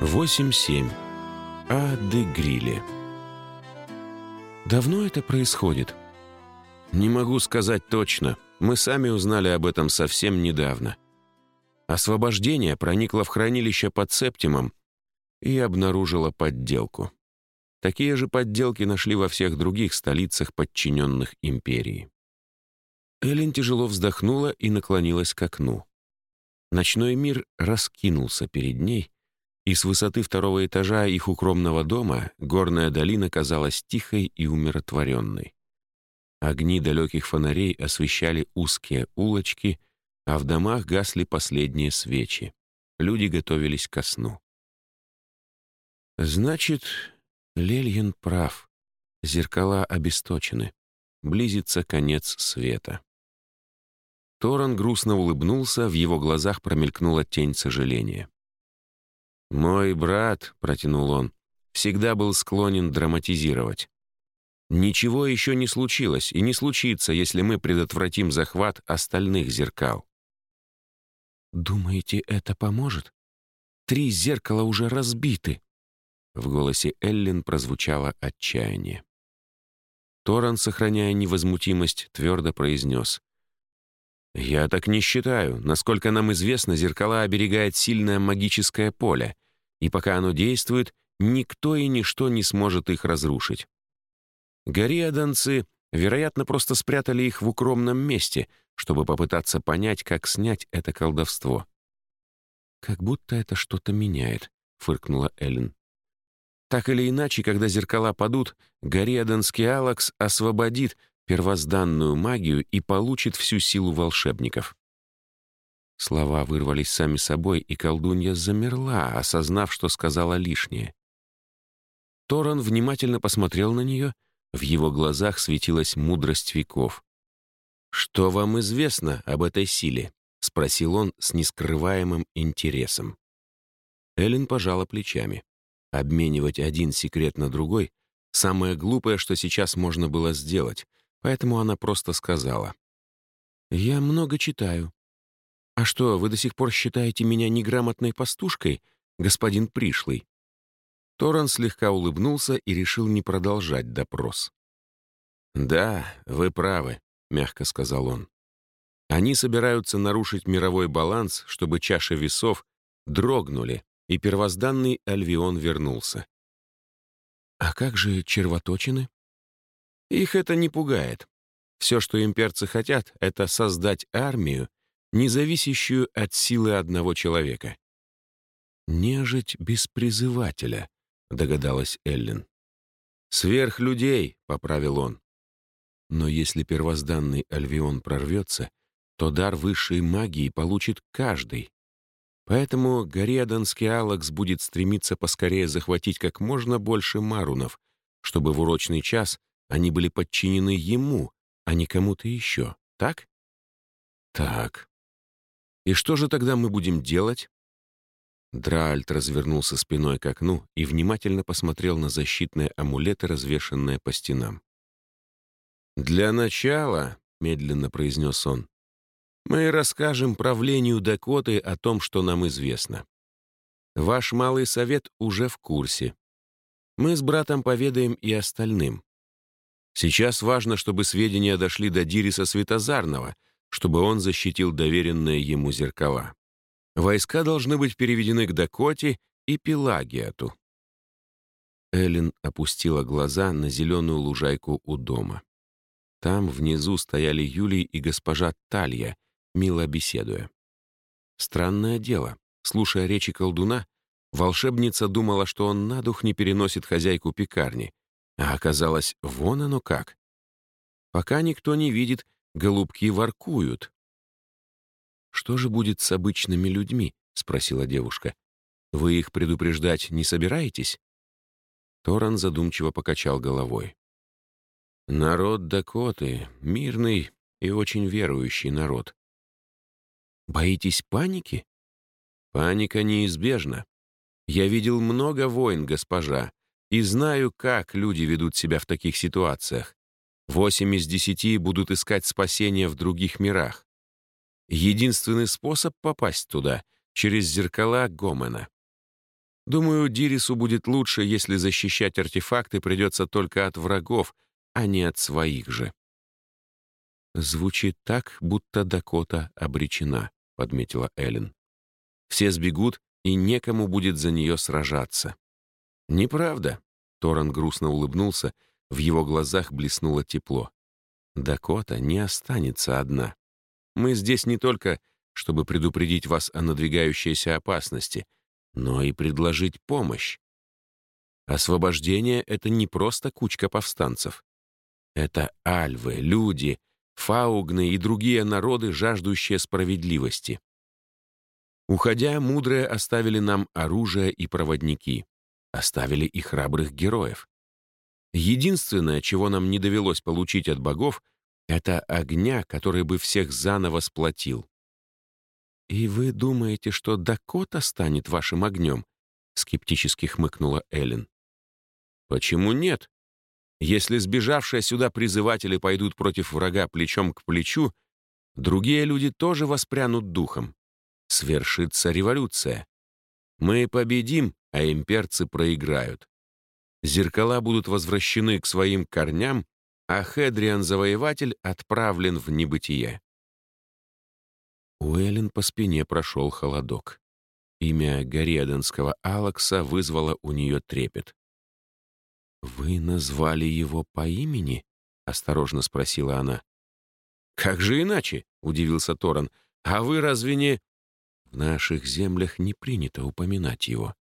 8-7. А де Гриле. Давно это происходит? Не могу сказать точно. Мы сами узнали об этом совсем недавно. Освобождение проникло в хранилище под Септимом и обнаружило подделку. Такие же подделки нашли во всех других столицах, подчиненных империи. Эллен тяжело вздохнула и наклонилась к окну. Ночной мир раскинулся перед ней, и с высоты второго этажа их укромного дома горная долина казалась тихой и умиротворенной. Огни далеких фонарей освещали узкие улочки, а в домах гасли последние свечи. Люди готовились ко сну. Значит, Лельин прав. Зеркала обесточены. Близится конец света. Торан грустно улыбнулся, в его глазах промелькнула тень сожаления. «Мой брат», — протянул он, — «всегда был склонен драматизировать. Ничего еще не случилось и не случится, если мы предотвратим захват остальных зеркал». «Думаете, это поможет? Три зеркала уже разбиты». В голосе Эллен прозвучало отчаяние. Торан, сохраняя невозмутимость, твердо произнес. «Я так не считаю. Насколько нам известно, зеркала оберегает сильное магическое поле, и пока оно действует, никто и ничто не сможет их разрушить. Гориаданцы, вероятно, просто спрятали их в укромном месте, чтобы попытаться понять, как снять это колдовство». «Как будто это что-то меняет», — фыркнула Эллен. Так или иначе, когда зеркала падут, Гориаданский Алакс освободит первозданную магию и получит всю силу волшебников. Слова вырвались сами собой, и колдунья замерла, осознав, что сказала лишнее. Торан внимательно посмотрел на нее, в его глазах светилась мудрость веков. «Что вам известно об этой силе?» — спросил он с нескрываемым интересом. Эллен пожала плечами. Обменивать один секрет на другой — самое глупое, что сейчас можно было сделать, Поэтому она просто сказала. «Я много читаю. А что, вы до сих пор считаете меня неграмотной пастушкой, господин Пришлый?» Торан слегка улыбнулся и решил не продолжать допрос. «Да, вы правы», — мягко сказал он. «Они собираются нарушить мировой баланс, чтобы чаши весов дрогнули, и первозданный Альвион вернулся». «А как же червоточины?» Их это не пугает. Все, что имперцы хотят, это создать армию, не зависящую от силы одного человека. «Нежить без призывателя», — догадалась Эллен. «Сверх людей», — поправил он. Но если первозданный Альвион прорвется, то дар высшей магии получит каждый. Поэтому Гориаданский Алакс будет стремиться поскорее захватить как можно больше марунов, чтобы в урочный час они были подчинены ему, а не кому-то еще, так? Так. И что же тогда мы будем делать? Драальт развернулся спиной к окну и внимательно посмотрел на защитные амулеты, развешанные по стенам. «Для начала», — медленно произнес он, «мы расскажем правлению Дакоты о том, что нам известно. Ваш малый совет уже в курсе. Мы с братом поведаем и остальным. Сейчас важно, чтобы сведения дошли до Дириса Светозарного, чтобы он защитил доверенные ему зеркала. Войска должны быть переведены к Дакоте и Пелагиату. Эллен опустила глаза на зеленую лужайку у дома. Там внизу стояли Юлий и госпожа Талья, мило беседуя. Странное дело, слушая речи колдуна, волшебница думала, что он на дух не переносит хозяйку пекарни, а оказалось, вон оно как. Пока никто не видит, голубки воркуют. «Что же будет с обычными людьми?» — спросила девушка. «Вы их предупреждать не собираетесь?» Торан задумчиво покачал головой. «Народ Дакоты — мирный и очень верующий народ. Боитесь паники? Паника неизбежна. Я видел много войн, госпожа, и знаю, как люди ведут себя в таких ситуациях. Восемь из десяти будут искать спасения в других мирах. Единственный способ попасть туда — через зеркала Гомена. Думаю, Дирису будет лучше, если защищать артефакты придется только от врагов, а не от своих же. Звучит так, будто Дакота обречена, подметила Эллен. Все сбегут, и некому будет за нее сражаться. Неправда. Торан грустно улыбнулся, в его глазах блеснуло тепло. Дакота не останется одна. Мы здесь не только, чтобы предупредить вас о надвигающейся опасности, но и предложить помощь. Освобождение — это не просто кучка повстанцев. Это альвы, люди, фаугны и другие народы, жаждущие справедливости. Уходя, мудрые оставили нам оружие и проводники, оставили и храбрых героев. Единственное, чего нам не довелось получить от богов, это огня, который бы всех заново сплотил. «И вы думаете, что Дакота станет вашим огнем?» — скептически хмыкнула Эллен. «Почему нет? Если сбежавшие сюда призыватели пойдут против врага плечом к плечу, другие люди тоже воспрянут духом. Свершится революция. Мы победим, а имперцы проиграют. Зеркала будут возвращены к своим корням, а Хедриан-завоеватель отправлен в небытие. У Эллен по спине прошел холодок. Имя Гореденского Алакса вызвало у нее трепет. «Вы назвали его по имени?» — осторожно спросила она. «Как же иначе?» — удивился Торан. «А вы разве не...» «В наших землях не принято упоминать его.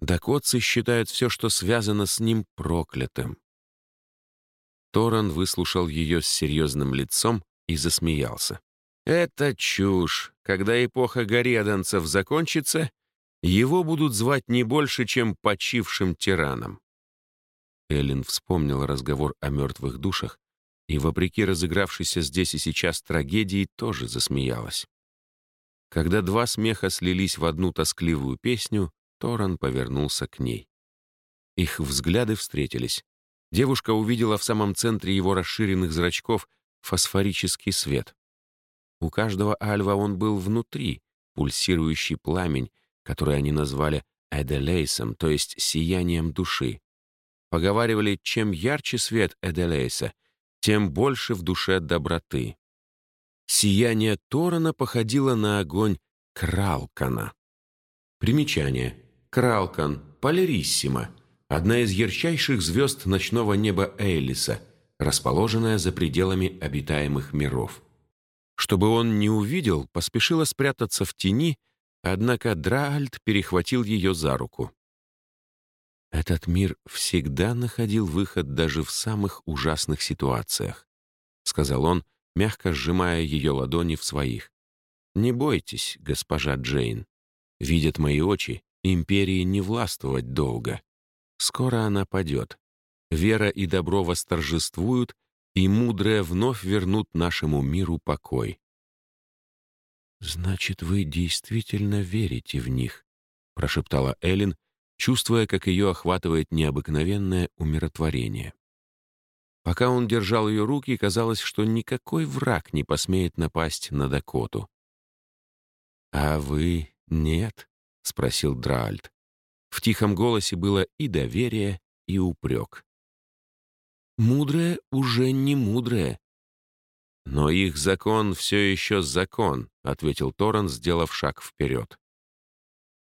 Дакотцы считают все, что связано с ним, проклятым». Торан выслушал ее с серьезным лицом и засмеялся. Это чушь. Когда эпоха гореданцев закончится, его будут звать не больше, чем почившим тираном. Эллен вспомнил разговор о мертвых душах и, вопреки разыгравшейся здесь и сейчас трагедии, тоже засмеялась. Когда два смеха слились в одну тоскливую песню, Торан повернулся к ней. Их взгляды встретились. Девушка увидела в самом центре его расширенных зрачков фосфорический свет. У каждого альва он был внутри, пульсирующий пламень, который они назвали Эделейсом, то есть сиянием души. Поговаривали, чем ярче свет Эделейса, тем больше в душе доброты. Сияние Торана походило на огонь Кралкана. Примечание. Кралкан, Полериссима, одна из ярчайших звезд ночного неба Эйлиса, расположенная за пределами обитаемых миров. Чтобы он не увидел, поспешила спрятаться в тени, однако Драальд перехватил ее за руку. Этот мир всегда находил выход даже в самых ужасных ситуациях, сказал он, мягко сжимая ее ладони в своих. Не бойтесь, госпожа Джейн. Видят мои очи, империи не властвовать долго. Скоро она падет. Вера и добро восторжествуют, и мудрые вновь вернут нашему миру покой. «Значит, вы действительно верите в них», — прошептала Эллен, чувствуя, как ее охватывает необыкновенное умиротворение. Пока он держал ее руки, казалось, что никакой враг не посмеет напасть на Дакоту. «А вы нет?» — спросил Драальд. В тихом голосе было и доверие, и упрек. Мудрое уже не мудрое. Но их закон все еще закон, ответил Торан, сделав шаг вперед.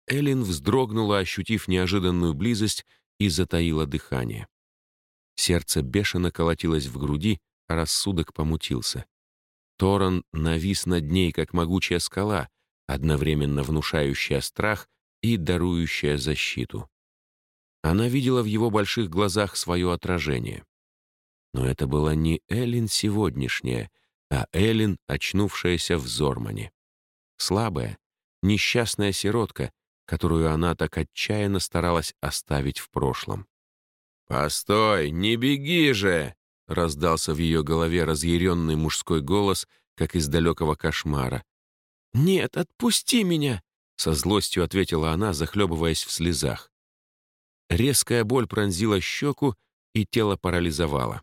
Элин вздрогнула, ощутив неожиданную близость, и затаила дыхание. Сердце бешено колотилось в груди, а рассудок помутился. Торан навис над ней, как могучая скала, одновременно внушающая страх и дарующая защиту. Она видела в его больших глазах свое отражение. Но это была не Эллен сегодняшняя, а Эллен, очнувшаяся в Зормане. Слабая, несчастная сиротка, которую она так отчаянно старалась оставить в прошлом. «Постой, не беги же!» — раздался в ее голове разъяренный мужской голос, как из далекого кошмара. «Нет, отпусти меня!» — со злостью ответила она, захлебываясь в слезах. Резкая боль пронзила щеку, и тело парализовало.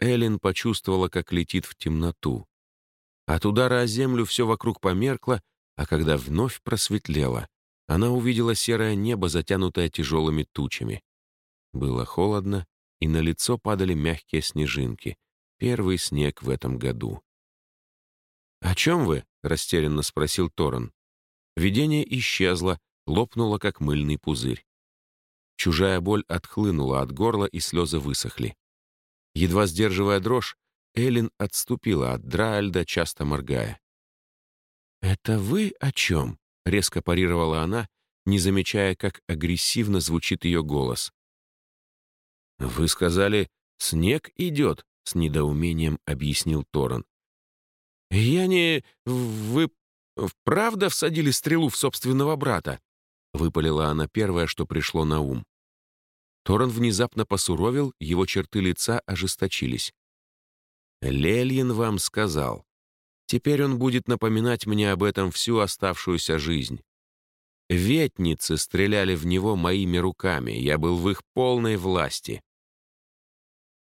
Эллен почувствовала, как летит в темноту. От удара о землю все вокруг померкло, а когда вновь просветлело, она увидела серое небо, затянутое тяжелыми тучами. Было холодно, и на лицо падали мягкие снежинки. Первый снег в этом году. «О чем вы?» — растерянно спросил Торрен. Видение исчезло, лопнуло, как мыльный пузырь. Чужая боль отхлынула от горла, и слезы высохли. Едва сдерживая дрожь, Эллен отступила от Драальда, часто моргая. «Это вы о чем?» — резко парировала она, не замечая, как агрессивно звучит ее голос. «Вы сказали, снег идет», — с недоумением объяснил Торрен. «Я не... Вы правда всадили стрелу в собственного брата?» — выпалила она первое, что пришло на ум. Торрен внезапно посуровил, его черты лица ожесточились. «Лельин вам сказал. Теперь он будет напоминать мне об этом всю оставшуюся жизнь. Ветницы стреляли в него моими руками, я был в их полной власти».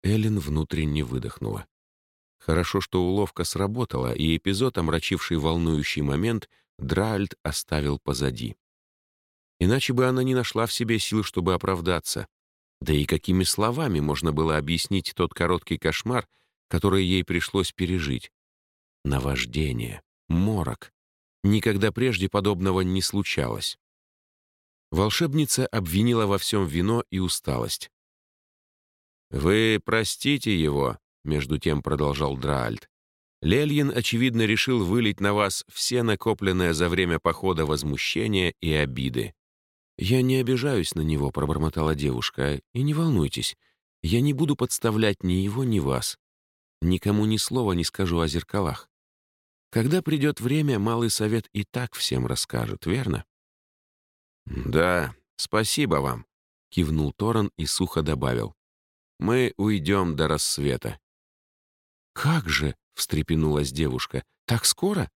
Эллен внутренне выдохнула. Хорошо, что уловка сработала, и эпизод, омрачивший волнующий момент, Дральд оставил позади. Иначе бы она не нашла в себе сил, чтобы оправдаться. Да и какими словами можно было объяснить тот короткий кошмар, который ей пришлось пережить? Наваждение, морок. Никогда прежде подобного не случалось. Волшебница обвинила во всем вино и усталость. «Вы простите его», — между тем продолжал Драальд. «Лельин, очевидно, решил вылить на вас все накопленное за время похода возмущение и обиды. «Я не обижаюсь на него», — пробормотала девушка. «И не волнуйтесь, я не буду подставлять ни его, ни вас. Никому ни слова не скажу о зеркалах. Когда придет время, Малый Совет и так всем расскажет, верно?» «Да, спасибо вам», — кивнул Торан и сухо добавил. «Мы уйдем до рассвета». «Как же?» — встрепенулась девушка. «Так скоро?»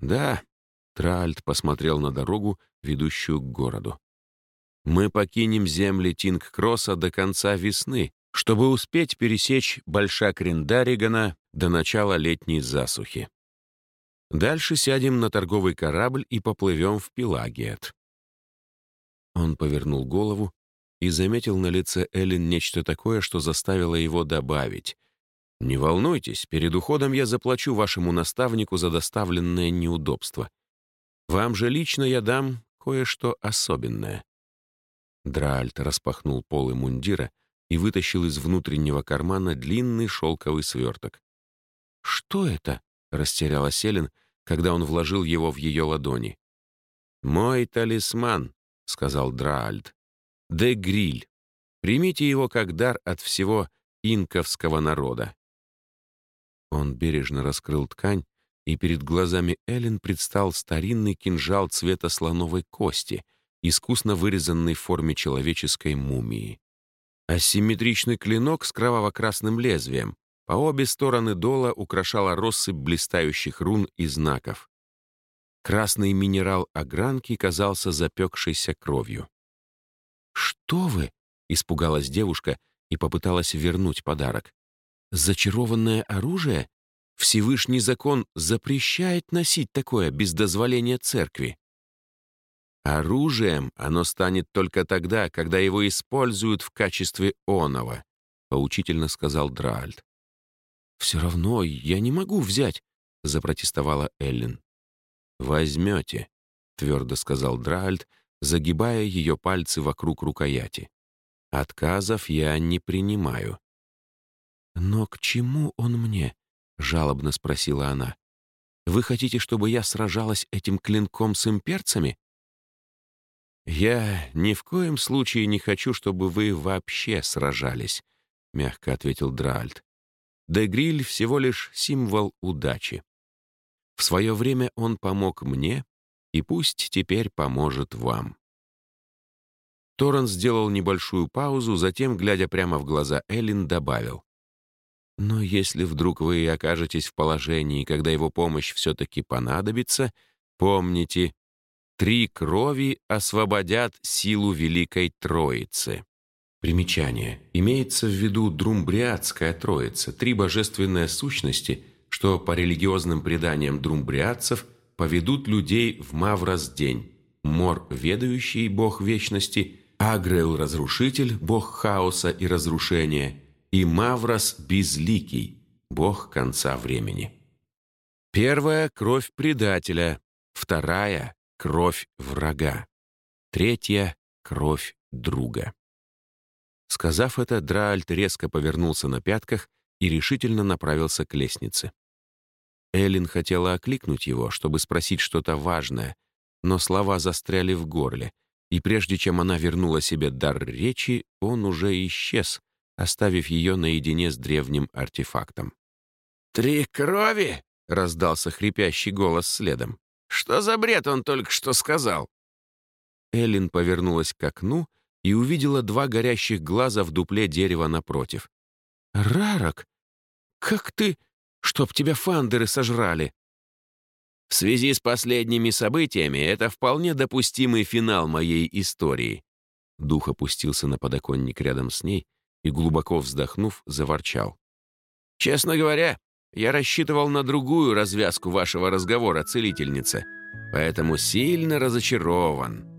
«Да», — Тральд посмотрел на дорогу, ведущую к городу. «Мы покинем земли Тинг-Кросса до конца весны, чтобы успеть пересечь Большак Риндаригана до начала летней засухи. Дальше сядем на торговый корабль и поплывем в Пелагиет». Он повернул голову и заметил на лице Эллен нечто такое, что заставило его добавить. «Не волнуйтесь, перед уходом я заплачу вашему наставнику за доставленное неудобство. Вам же лично я дам кое-что особенное». Драальт распахнул полы мундира и вытащил из внутреннего кармана длинный шелковый сверток. «Что это?» — растеряла Селин, когда он вложил его в ее ладони. «Мой талисман», — сказал Драальд. «Де Гриль. Примите его как дар от всего инковского народа». Он бережно раскрыл ткань, и перед глазами Эллен предстал старинный кинжал цвета слоновой кости, искусно вырезанный в форме человеческой мумии. Асимметричный клинок с кроваво-красным лезвием. По обе стороны дола украшала россыпь блистающих рун и знаков. Красный минерал огранки казался запекшейся кровью. «Что вы?» — испугалась девушка и попыталась вернуть подарок. «Зачарованное оружие? Всевышний закон запрещает носить такое без дозволения церкви. Оружием оно станет только тогда, когда его используют в качестве оного, поучительно сказал Драальд. «Все равно я не могу взять», — запротестовала Эллен. «Возьмете», — твердо сказал Драальд, загибая ее пальцы вокруг рукояти. «Отказов я не принимаю». «Но к чему он мне?» — жалобно спросила она. «Вы хотите, чтобы я сражалась этим клинком с имперцами?» «Я ни в коем случае не хочу, чтобы вы вообще сражались», — мягко ответил Драальд. «Дегриль всего лишь символ удачи. В свое время он помог мне, и пусть теперь поможет вам». Торрен сделал небольшую паузу, затем, глядя прямо в глаза Эллен, добавил. Но если вдруг вы окажетесь в положении, когда его помощь все-таки понадобится, помните, три крови освободят силу Великой Троицы. Примечание. Имеется в виду Друмбриадская Троица, три божественные сущности, что по религиозным преданиям друмбриадцев поведут людей в Маврос день. Мор – ведающий бог вечности, Агрел – разрушитель, бог хаоса и разрушения, и Маврос – безликий, бог конца времени. Первая – кровь предателя, вторая – кровь врага, третья — кровь друга. Сказав это, Драальт резко повернулся на пятках и решительно направился к лестнице. Эллин хотела окликнуть его, чтобы спросить что-то важное, но слова застряли в горле, и прежде чем она вернула себе дар речи, он уже исчез, оставив ее наедине с древним артефактом. «Три крови?» — раздался хрипящий голос следом. «Что за бред он только что сказал?» Эллин повернулась к окну и увидела два горящих глаза в дупле дерева напротив. «Рарок, как ты... Чтоб тебя фандеры сожрали!» В связи с последними событиями это вполне допустимый финал моей истории. Дух опустился на подоконник рядом с ней и, глубоко вздохнув, заворчал. «Честно говоря, я рассчитывал на другую развязку вашего разговора, целительница, поэтому сильно разочарован.